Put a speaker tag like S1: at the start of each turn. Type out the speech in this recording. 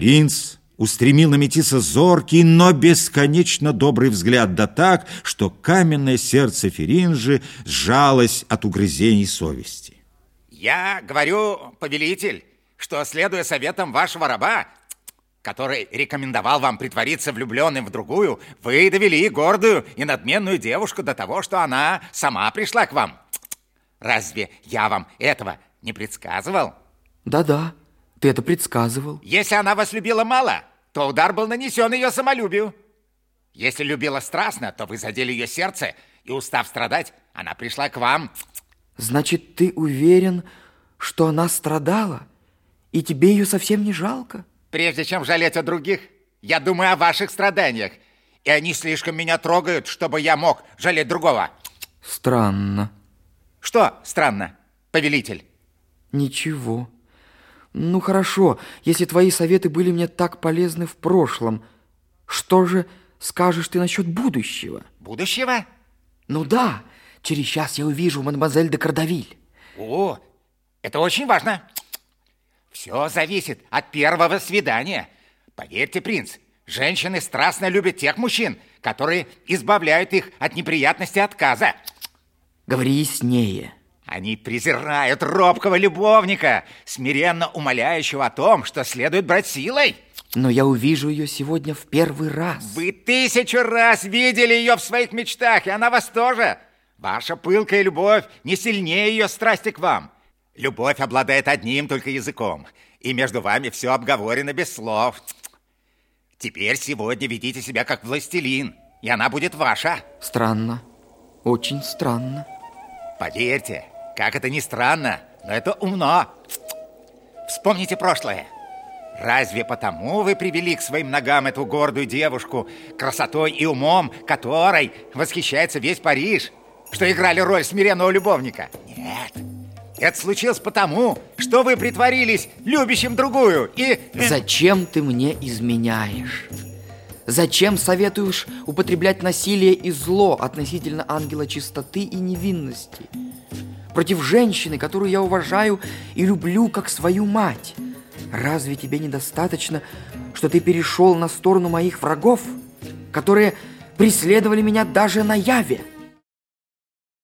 S1: Принц устремил на Метиса зоркий, но бесконечно добрый взгляд, да так, что каменное сердце Феринжи сжалось от угрызений совести.
S2: Я говорю, повелитель, что, следуя советам вашего раба, который рекомендовал вам притвориться влюбленным в другую, вы довели гордую и надменную девушку до того, что она сама пришла к вам. Разве я вам этого не предсказывал?
S3: Да-да, ты это предсказывал.
S2: Если она вас любила мало, то удар был нанесен ее самолюбию. Если любила страстно, то вы задели ее сердце, и, устав страдать, она пришла к вам.
S3: Значит, ты уверен, что она страдала, и тебе ее совсем не жалко?
S2: Прежде чем жалеть о других, я думаю о ваших страданиях, и они слишком меня трогают, чтобы я мог жалеть другого.
S3: Странно.
S2: Что странно, повелитель?
S3: Ничего. Ну хорошо, если твои советы были мне так полезны в прошлом, что же скажешь ты насчет будущего?
S2: Будущего?
S3: Ну да, через час я увижу мадемуазель де Кардавиль.
S2: О, это очень важно. Все зависит от первого свидания. Поверьте, принц, женщины страстно любят тех мужчин, которые избавляют их от неприятности отказа.
S3: Говори яснее.
S2: Они презирают робкого любовника, смиренно умоляющего о том, что следует брать силой.
S3: Но я увижу ее сегодня в первый раз.
S2: Вы тысячу раз видели ее в своих мечтах, и она вас тоже. Ваша пылкая любовь не сильнее ее страсти к вам. Любовь обладает одним только языком, и между вами все обговорено без слов. Теперь сегодня ведите себя как властелин, и она будет ваша.
S3: Странно, очень странно.
S2: Поверьте, как это ни странно, но это умно. Вспомните прошлое. Разве потому вы привели к своим ногам эту гордую девушку, красотой и умом, которой восхищается весь Париж, что играли роль смиренного любовника? Нет. Это случилось потому, что вы притворились любящим другую и...
S3: Зачем ты мне изменяешь? Зачем советуешь употреблять насилие и зло относительно ангела чистоты и невинности? Против женщины, которую я уважаю и люблю как свою мать. Разве тебе недостаточно, что ты перешел на сторону моих врагов, которые преследовали меня даже на Яве?»